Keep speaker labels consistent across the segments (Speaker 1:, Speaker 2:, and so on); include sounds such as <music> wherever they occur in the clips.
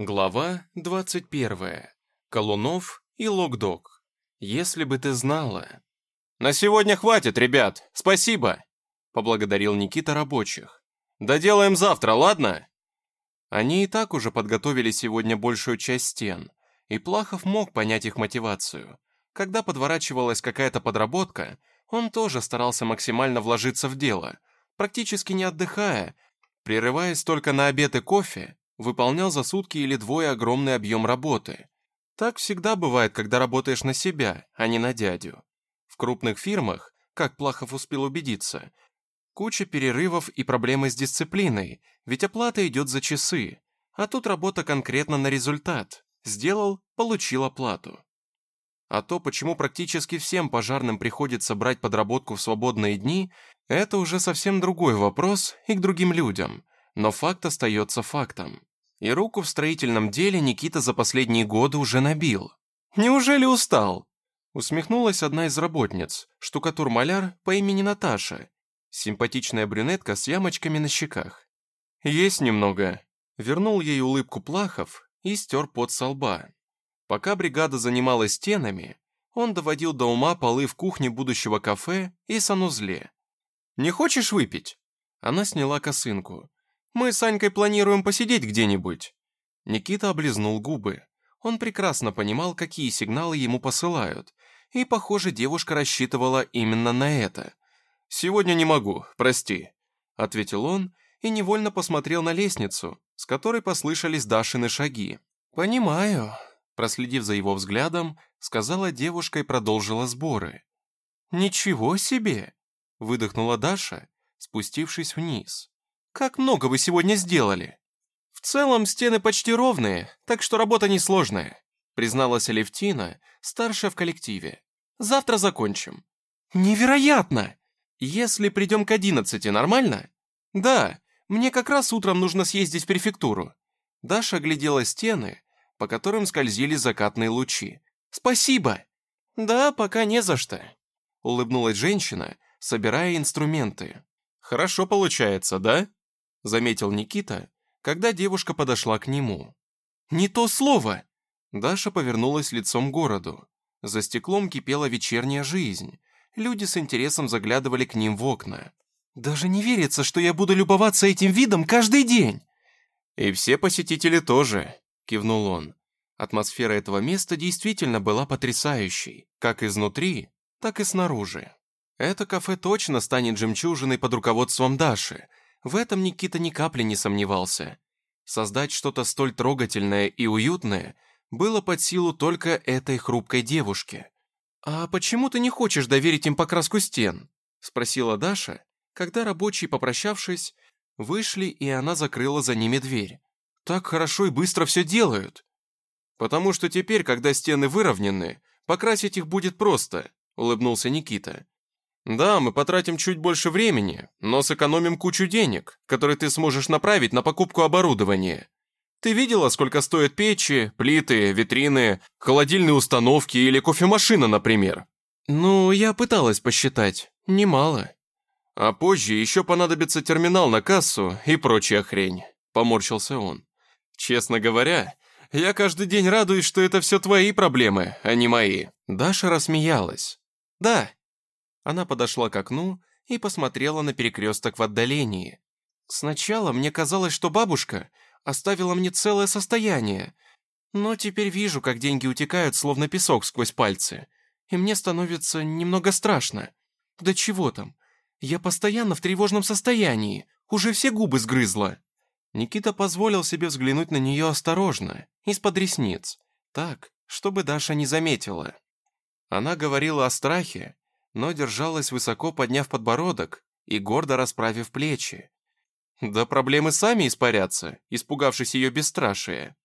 Speaker 1: Глава 21. Колунов и Локдог. Если бы ты знала. «На сегодня хватит, ребят, спасибо!» Поблагодарил Никита рабочих. «Доделаем завтра, ладно?» Они и так уже подготовили сегодня большую часть стен, и Плахов мог понять их мотивацию. Когда подворачивалась какая-то подработка, он тоже старался максимально вложиться в дело, практически не отдыхая, прерываясь только на обед и кофе, выполнял за сутки или двое огромный объем работы. Так всегда бывает, когда работаешь на себя, а не на дядю. В крупных фирмах, как Плахов успел убедиться, куча перерывов и проблемы с дисциплиной, ведь оплата идет за часы, а тут работа конкретно на результат. Сделал, получил оплату. А то, почему практически всем пожарным приходится брать подработку в свободные дни, это уже совсем другой вопрос и к другим людям, но факт остается фактом. И руку в строительном деле Никита за последние годы уже набил. «Неужели устал?» Усмехнулась одна из работниц, штукатур-маляр по имени Наташа, симпатичная брюнетка с ямочками на щеках. «Есть немного». Вернул ей улыбку Плахов и стер пот со лба. Пока бригада занималась стенами, он доводил до ума полы в кухне будущего кафе и санузле. «Не хочешь выпить?» Она сняла косынку. Мы с Анькой планируем посидеть где-нибудь». Никита облизнул губы. Он прекрасно понимал, какие сигналы ему посылают, и, похоже, девушка рассчитывала именно на это. «Сегодня не могу, прости», — ответил он и невольно посмотрел на лестницу, с которой послышались Дашины шаги. «Понимаю», — проследив за его взглядом, сказала девушка и продолжила сборы. «Ничего себе!» — выдохнула Даша, спустившись вниз. «Как много вы сегодня сделали?» «В целом стены почти ровные, так что работа несложная», призналась Алевтина, старшая в коллективе. «Завтра закончим». «Невероятно! Если придем к одиннадцати, нормально?» «Да, мне как раз утром нужно съездить в префектуру». Даша глядела стены, по которым скользили закатные лучи. «Спасибо!» «Да, пока не за что», — улыбнулась женщина, собирая инструменты. «Хорошо получается, да?» Заметил Никита, когда девушка подошла к нему. «Не то слово!» Даша повернулась лицом к городу. За стеклом кипела вечерняя жизнь. Люди с интересом заглядывали к ним в окна. «Даже не верится, что я буду любоваться этим видом каждый день!» «И все посетители тоже», — кивнул он. Атмосфера этого места действительно была потрясающей, как изнутри, так и снаружи. Это кафе точно станет жемчужиной под руководством Даши, в этом Никита ни капли не сомневался. Создать что-то столь трогательное и уютное было под силу только этой хрупкой девушке. «А почему ты не хочешь доверить им покраску стен?» — спросила Даша, когда рабочие, попрощавшись, вышли, и она закрыла за ними дверь. «Так хорошо и быстро все делают». «Потому что теперь, когда стены выровнены, покрасить их будет просто», — улыбнулся Никита. Да, мы потратим чуть больше времени, но сэкономим кучу денег, которые ты сможешь направить на покупку оборудования. Ты видела, сколько стоят печи, плиты, витрины, холодильные установки или кофемашина, например? Ну, я пыталась посчитать. Немало. А позже еще понадобится терминал на кассу и прочая хрень, поморщился он. Честно говоря, я каждый день радуюсь, что это все твои проблемы, а не мои. Даша рассмеялась. Да, она подошла к окну и посмотрела на перекресток в отдалении. «Сначала мне казалось, что бабушка оставила мне целое состояние, но теперь вижу, как деньги утекают, словно песок сквозь пальцы, и мне становится немного страшно. Да чего там? Я постоянно в тревожном состоянии, уже все губы сгрызла». Никита позволил себе взглянуть на нее осторожно, из-под ресниц, так, чтобы Даша не заметила. Она говорила о страхе, но держалась высоко, подняв подбородок и гордо расправив плечи. Да проблемы сами испарятся, испугавшись ее бесстрашия.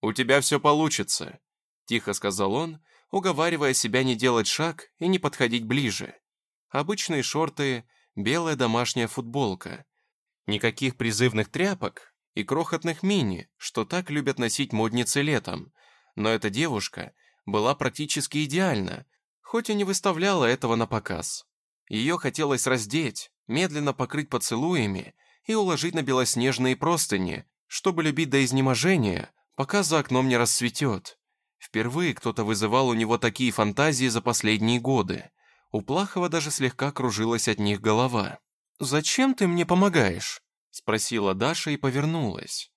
Speaker 1: «У тебя все получится», — тихо сказал он, уговаривая себя не делать шаг и не подходить ближе. Обычные шорты, белая домашняя футболка. Никаких призывных тряпок и крохотных мини, что так любят носить модницы летом. Но эта девушка была практически идеальна, хоть и не выставляла этого на показ. Ее хотелось раздеть, медленно покрыть поцелуями и уложить на белоснежные простыни, чтобы любить до изнеможения, пока за окном не расцветет. Впервые кто-то вызывал у него такие фантазии за последние годы. У Плахова даже слегка кружилась от них голова. «Зачем ты мне помогаешь?» — спросила Даша и повернулась.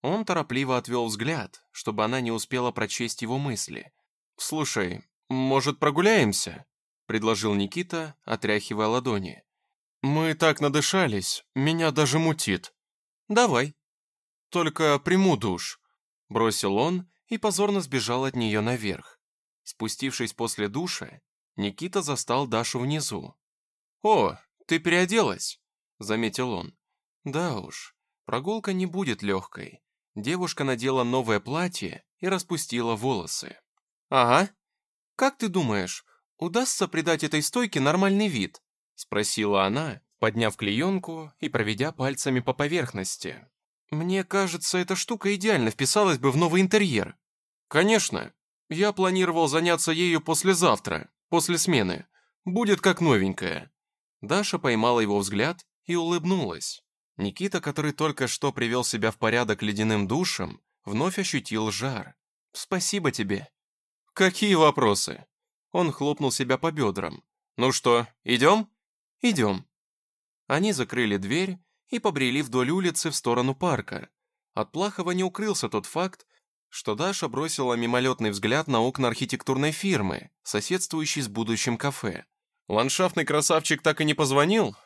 Speaker 1: Он торопливо отвел взгляд, чтобы она не успела прочесть его мысли. «Слушай, может, прогуляемся?» — предложил Никита, отряхивая ладони. «Мы так надышались, меня даже мутит». «Давай». «Только приму душ», — бросил он и позорно сбежал от нее наверх. Спустившись после душа, Никита застал Дашу внизу. «О, ты переоделась», — заметил он. «Да уж, прогулка не будет легкой». Девушка надела новое платье и распустила волосы. «Ага. Как ты думаешь, удастся придать этой стойке нормальный вид?» — спросила она, подняв клеенку и проведя пальцами по поверхности. «Мне кажется, эта штука идеально вписалась бы в новый интерьер». «Конечно. Я планировал заняться ею послезавтра, после смены. Будет как новенькая». Даша поймала его взгляд и улыбнулась. Никита, который только что привел себя в порядок ледяным душем, вновь ощутил жар. «Спасибо тебе». «Какие вопросы?» Он хлопнул себя по бедрам. «Ну что, идем?» «Идем». Они закрыли дверь и побрели вдоль улицы в сторону парка. От Плахова не укрылся тот факт, что Даша бросила мимолетный взгляд на окна архитектурной фирмы, соседствующей с будущим кафе. «Ландшафтный красавчик так и не позвонил?»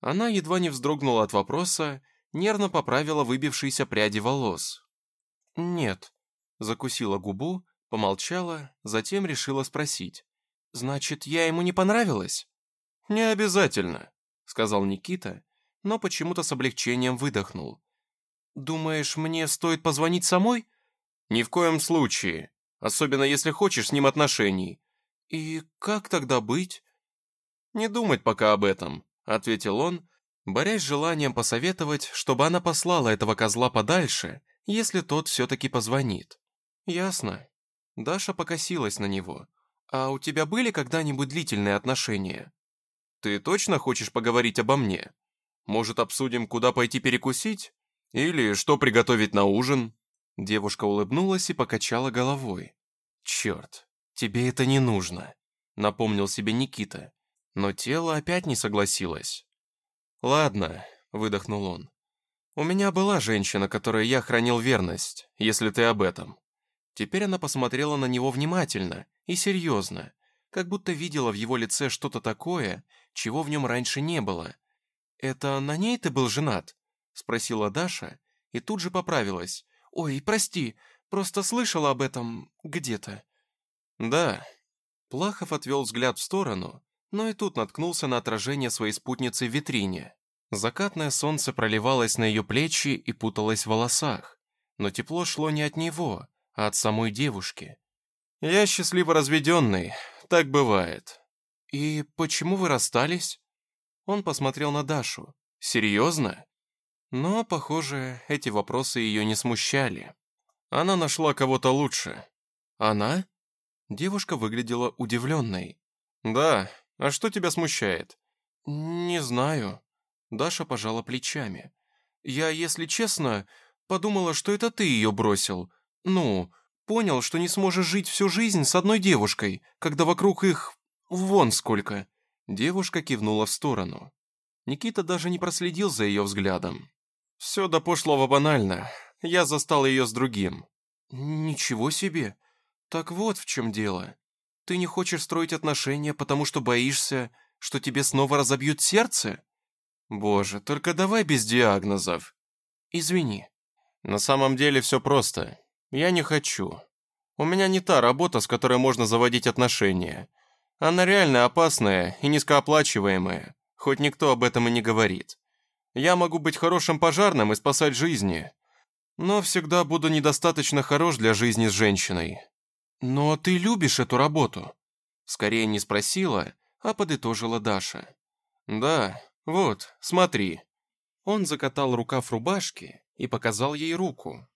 Speaker 1: Она едва не вздрогнула от вопроса, нервно поправила выбившиеся пряди волос. «Нет», — закусила губу, помолчала, затем решила спросить. «Значит, я ему не понравилась?» «Не обязательно», — сказал Никита, но почему-то с облегчением выдохнул. «Думаешь, мне стоит позвонить самой?» «Ни в коем случае, особенно если хочешь с ним отношений». «И как тогда быть?» «Не думать пока об этом», — ответил он, борясь с желанием посоветовать, чтобы она послала этого козла подальше, если тот все-таки позвонит. «Ясно». Даша покосилась на него. «А у тебя были когда-нибудь длительные отношения?» «Ты точно хочешь поговорить обо мне? Может, обсудим, куда пойти перекусить? Или что приготовить на ужин?» Девушка улыбнулась и покачала головой. «Черт, тебе это не нужно», — напомнил себе Никита. Но тело опять не согласилось. «Ладно», — выдохнул он. «У меня была женщина, которой я хранил верность, если ты об этом». Теперь она посмотрела на него внимательно и серьезно, как будто видела в его лице что-то такое, чего в нем раньше не было. «Это на ней ты был женат?» — спросила Даша и тут же поправилась. «Ой, прости, просто слышала об этом где-то». «Да». Плахов отвел взгляд в сторону, но и тут наткнулся на отражение своей спутницы в витрине. Закатное солнце проливалось на ее плечи и путалось в волосах, но тепло шло не от него, а от самой девушки. «Я счастливо разведенный, так бывает». «И почему вы расстались?» Он посмотрел на Дашу. «Серьезно?» Но, похоже, эти вопросы ее не смущали. Она нашла кого-то лучше. Она? Девушка выглядела удивленной. Да, а что тебя смущает? Не знаю. Даша пожала плечами. Я, если честно, подумала, что это ты ее бросил. Ну, понял, что не сможешь жить всю жизнь с одной девушкой, когда вокруг их вон сколько. Девушка кивнула в сторону. Никита даже не проследил за ее взглядом. Все до пошлого банально. Я застал ее с другим. Ничего себе. Так вот в чем дело. Ты не хочешь строить отношения, потому что боишься, что тебе снова разобьют сердце? Боже, только давай без диагнозов. Извини. На самом деле все просто. Я не хочу. У меня не та работа, с которой можно заводить отношения. Она реально опасная и низкооплачиваемая, хоть никто об этом и не говорит. Я могу быть хорошим пожарным и спасать жизни, но всегда буду недостаточно хорош для жизни с женщиной. Но ты любишь эту работу?» Скорее не спросила, а подытожила Даша. «Да, вот, смотри». Он закатал рукав рубашки и показал ей руку.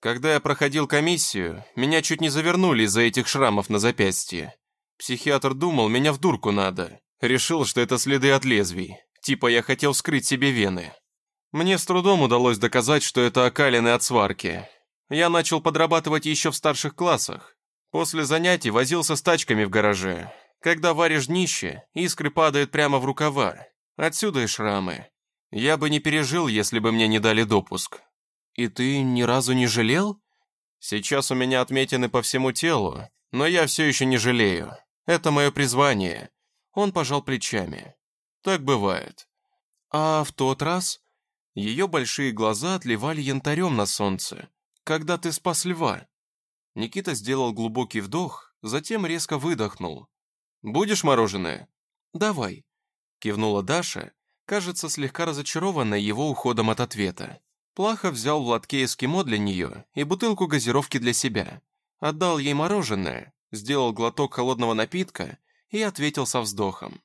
Speaker 1: «Когда я проходил комиссию, меня чуть не завернули из-за этих шрамов на запястье. Психиатр думал, меня в дурку надо. Решил, что это следы от лезвий. Типа я хотел вскрыть себе вены. Мне с трудом удалось доказать, что это окалины от сварки. Я начал подрабатывать еще в старших классах. После занятий возился с тачками в гараже. Когда варишь днище, искры падают прямо в рукава. Отсюда и шрамы. Я бы не пережил, если бы мне не дали допуск. И ты ни разу не жалел? Сейчас у меня отметины по всему телу, но я все еще не жалею. Это мое призвание. Он пожал плечами. Так бывает. А в тот раз ее большие глаза отливали янтарем на солнце. Когда ты спас льва? Никита сделал глубокий вдох, затем резко выдохнул. «Будешь мороженое?» «Давай», — кивнула Даша, кажется, слегка разочарованная его уходом от ответа. Плахов взял в лотке эскимо для нее и бутылку газировки для себя. Отдал ей мороженое, сделал глоток холодного напитка и ответил со вздохом.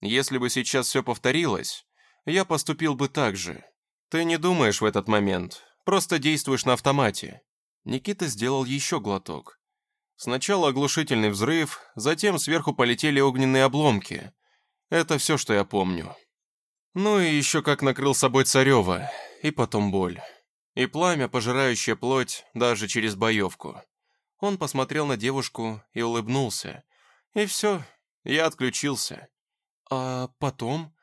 Speaker 1: «Если бы сейчас все повторилось, я поступил бы так же. Ты не думаешь в этот момент, просто действуешь на автомате». Никита сделал еще глоток. Сначала оглушительный взрыв, затем сверху полетели огненные обломки. Это все, что я помню. Ну и еще как накрыл собой Царева, и потом боль. И пламя, пожирающее плоть даже через боевку. Он посмотрел на девушку и улыбнулся. И все, я отключился. А потом?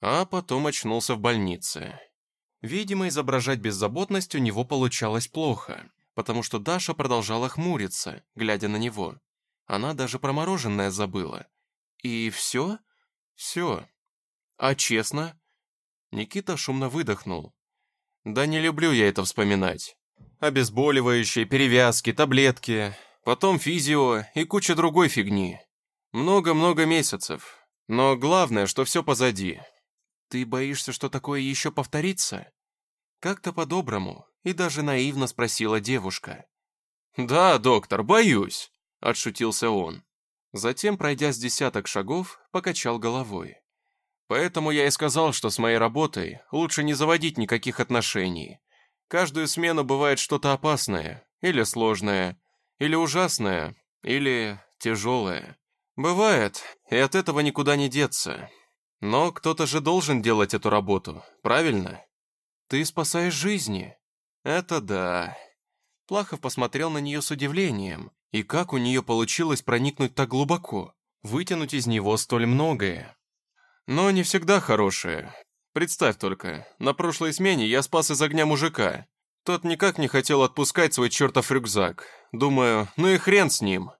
Speaker 1: А потом очнулся в больнице. Видимо, изображать беззаботность у него получалось плохо, потому что Даша продолжала хмуриться, глядя на него. Она даже про мороженое забыла. И все? Все. А честно? Никита шумно выдохнул. Да не люблю я это вспоминать. Обезболивающие, перевязки, таблетки, потом физио и куча другой фигни. Много-много месяцев. Но главное, что все позади. Ты боишься, что такое еще повторится? Как-то по-доброму и даже наивно спросила девушка. «Да, доктор, боюсь», — отшутился он. Затем, пройдя с десяток шагов, покачал головой. «Поэтому я и сказал, что с моей работой лучше не заводить никаких отношений. Каждую смену бывает что-то опасное, или сложное, или ужасное, или тяжелое. Бывает, и от этого никуда не деться. Но кто-то же должен делать эту работу, правильно? Ты спасаешь жизни. Это да. Плахов посмотрел на нее с удивлением. И как у нее получилось проникнуть так глубоко? Вытянуть из него столь многое? Но не всегда хорошее. Представь только, на прошлой смене я спас из огня мужика. Тот никак не хотел отпускать свой чертов рюкзак. Думаю, ну и хрен с ним.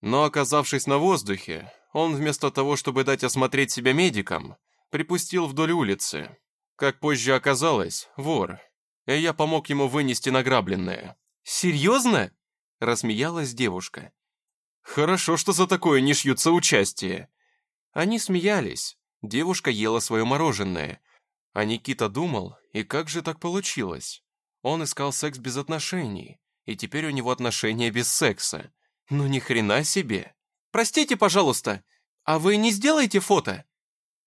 Speaker 1: Но оказавшись на воздухе, он вместо того, чтобы дать осмотреть себя медикам, припустил вдоль улицы. Как позже оказалось, вор. И я помог ему вынести награбленное. «Серьезно?» – рассмеялась девушка. «Хорошо, что за такое не шьются участие». Они смеялись. Девушка ела свое мороженое. А Никита думал, и как же так получилось? Он искал секс без отношений, и теперь у него отношения без секса. Ну ни хрена себе. «Простите, пожалуйста, а вы не сделаете фото?»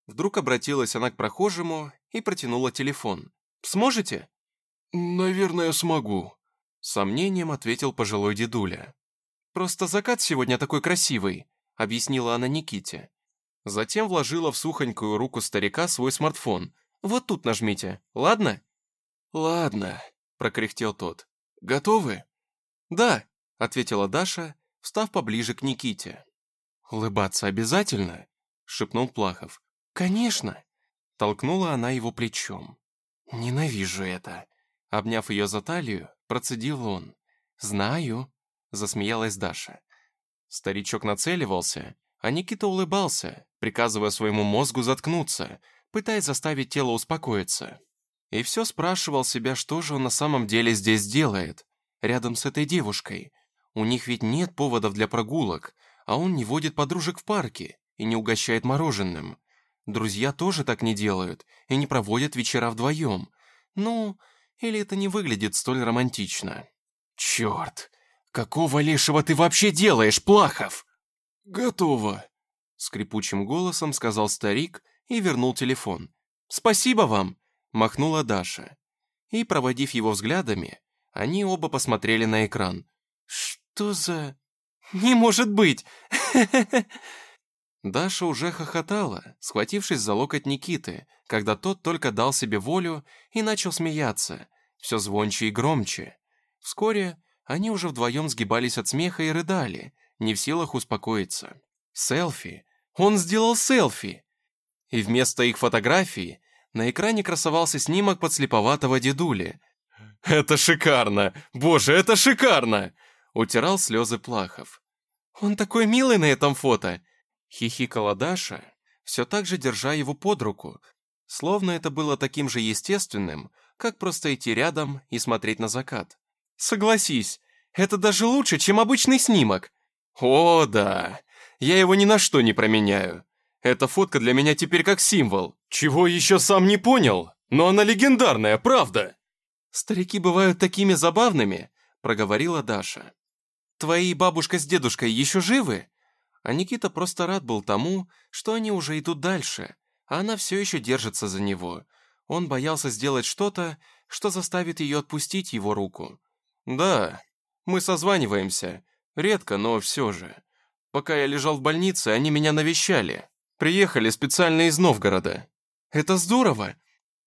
Speaker 1: Вдруг обратилась она к прохожему и протянула телефон. «Сможете?» «Наверное, смогу», — сомнением ответил пожилой дедуля. «Просто закат сегодня такой красивый», — объяснила она Никите. Затем вложила в сухонькую руку старика свой смартфон. «Вот тут нажмите, ладно?» «Ладно», — прокряхтел тот. «Готовы?» «Да», — ответила Даша, встав поближе к Никите. «Улыбаться обязательно?» — шепнул Плахов. «Конечно!» — толкнула она его плечом. «Ненавижу это!» Обняв ее за талию, процедил он. «Знаю!» — засмеялась Даша. Старичок нацеливался, а Никита улыбался, приказывая своему мозгу заткнуться, пытаясь заставить тело успокоиться. И все спрашивал себя, что же он на самом деле здесь делает, рядом с этой девушкой. У них ведь нет поводов для прогулок, а он не водит подружек в парке и не угощает мороженым. Друзья тоже так не делают и не проводят вечера вдвоем. Ну, или это не выглядит столь романтично. «Черт! Какого лешего ты вообще делаешь, Плахов?» «Готово!» — скрипучим голосом сказал старик и вернул телефон. «Спасибо вам!» — махнула Даша. И, проводив его взглядами, они оба посмотрели на экран. «Что за...» «Не может быть!» <laughs> Даша уже хохотала, схватившись за локоть Никиты, когда тот только дал себе волю и начал смеяться, все звонче и громче. Вскоре они уже вдвоем сгибались от смеха и рыдали, не в силах успокоиться. Селфи! Он сделал селфи! И вместо их фотографии на экране красовался снимок подслеповатого дедули. «Это шикарно! Боже, это шикарно!» Утирал слезы Плахов. «Он такой милый на этом фото!» Хихикала Даша, все так же держа его под руку, словно это было таким же естественным, как просто идти рядом и смотреть на закат. Согласись, это даже лучше, чем обычный снимок. О, да, я его ни на что не променяю. Эта фотка для меня теперь как символ. Чего еще сам не понял, но она легендарная, правда. Старики бывают такими забавными, проговорила Даша. Твои бабушка с дедушкой еще живы? А Никита просто рад был тому, что они уже идут дальше, а она все еще держится за него. Он боялся сделать что-то, что заставит ее отпустить его руку. «Да, мы созваниваемся. Редко, но все же. Пока я лежал в больнице, они меня навещали. Приехали специально из Новгорода. Это здорово.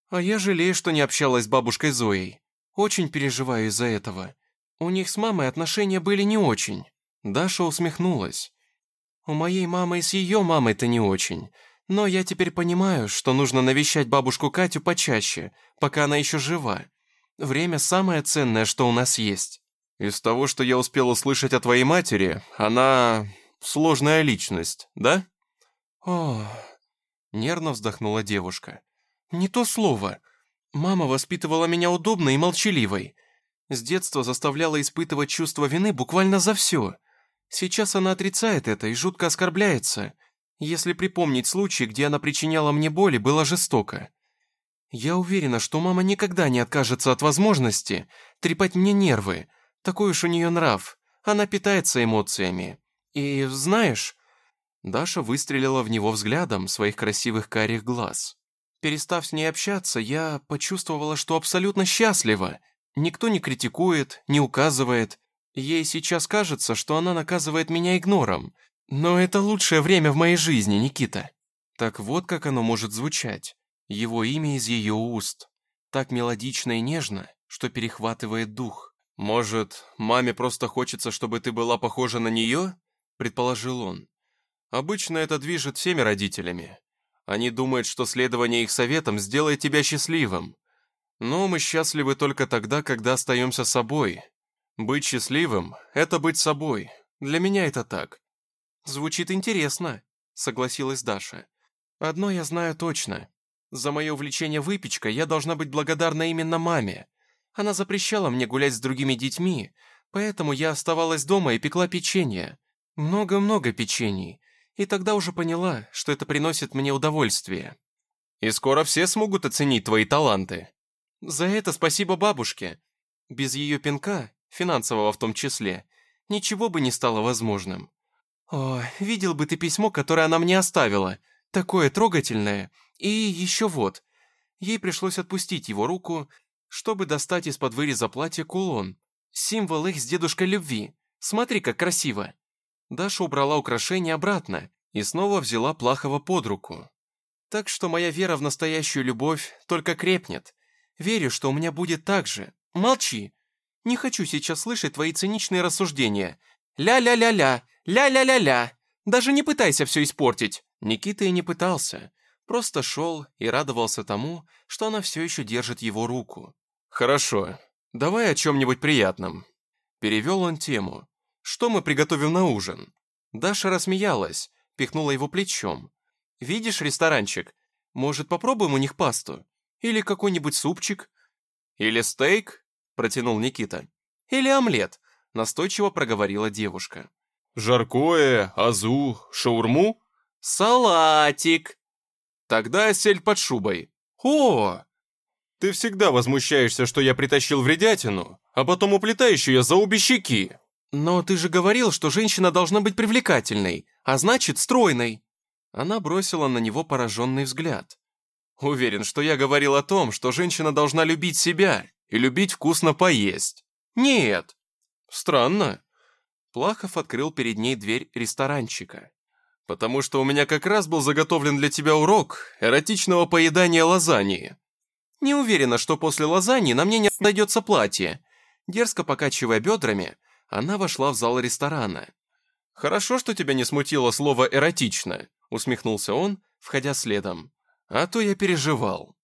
Speaker 1: А я жалею, что не общалась с бабушкой Зоей. Очень переживаю из-за этого. У них с мамой отношения были не очень». Даша усмехнулась. «У моей мамы с ее мамой-то не очень. Но я теперь понимаю, что нужно навещать бабушку Катю почаще, пока она еще жива. Время самое ценное, что у нас есть. Из того, что я успел услышать о твоей матери, она сложная личность, да? О, нервно вздохнула девушка. Не то слово. Мама воспитывала меня удобной и молчаливой. С детства заставляла испытывать чувство вины буквально за все. Сейчас она отрицает это и жутко оскорбляется. Если припомнить случай, где она причиняла мне боль и была жестока. Я уверена, что мама никогда не откажется от возможности трепать мне нервы. Такой уж у нее нрав. Она питается эмоциями. И знаешь...» Даша выстрелила в него взглядом своих красивых карих глаз. Перестав с ней общаться, я почувствовала, что абсолютно счастлива. Никто не критикует, не указывает. Ей сейчас кажется, что она наказывает меня игнором. Но это лучшее время в моей жизни, Никита. Так вот как оно может звучать. Его имя из ее уст. Так мелодично и нежно, что перехватывает дух. «Может, маме просто хочется, чтобы ты была похожа на нее?» – предположил он. «Обычно это движет всеми родителями. Они думают, что следование их советам сделает тебя счастливым. Но мы счастливы только тогда, когда остаемся собой. Быть счастливым – это быть собой. Для меня это так». «Звучит интересно», – согласилась Даша. «Одно я знаю точно. За мое увлечение выпечкой я должна быть благодарна именно маме. Она запрещала мне гулять с другими детьми, поэтому я оставалась дома и пекла печенье. Много-много печений. И тогда уже поняла, что это приносит мне удовольствие. И скоро все смогут оценить твои таланты. За это спасибо бабушке. Без ее пинка, финансового в том числе, ничего бы не стало возможным. О, видел бы ты письмо, которое она мне оставила. Такое трогательное. И еще вот. Ей пришлось отпустить его руку, чтобы достать из-под выреза платья кулон. Символ их с дедушкой любви. Смотри, как красиво. Даша убрала украшение обратно и снова взяла Плахова под руку. Так что моя вера в настоящую любовь только крепнет. Верю, что у меня будет так же. Молчи. Не хочу сейчас слышать твои циничные рассуждения. Ля-ля-ля-ля, ля-ля-ля-ля. Даже не пытайся все испортить. Никита и не пытался. Просто шел и радовался тому, что она все еще держит его руку. «Хорошо, давай о чем-нибудь приятном». Перевел он тему. «Что мы приготовим на ужин?» Даша рассмеялась, пихнула его плечом. «Видишь ресторанчик? Может, попробуем у них пасту? Или какой-нибудь супчик?» «Или стейк?» – протянул Никита. «Или омлет?» – настойчиво проговорила девушка. «Жаркое, азу, шаурму?» «Салатик!» Тогда сель под шубой. О! Ты всегда возмущаешься, что я притащил вредятину, а потом уплетаешь ее за обе щеки. Но ты же говорил, что женщина должна быть привлекательной, а значит, стройной. Она бросила на него пораженный взгляд. Уверен, что я говорил о том, что женщина должна любить себя и любить вкусно поесть. Нет. Странно. Плахов открыл перед ней дверь ресторанчика «Потому что у меня как раз был заготовлен для тебя урок эротичного поедания лазаньи. Не уверена, что после лазаньи на мне не найдется платье». Дерзко покачивая бедрами, она вошла в зал ресторана. «Хорошо, что тебя не смутило слово «эротично», — усмехнулся он, входя следом. «А то я переживал».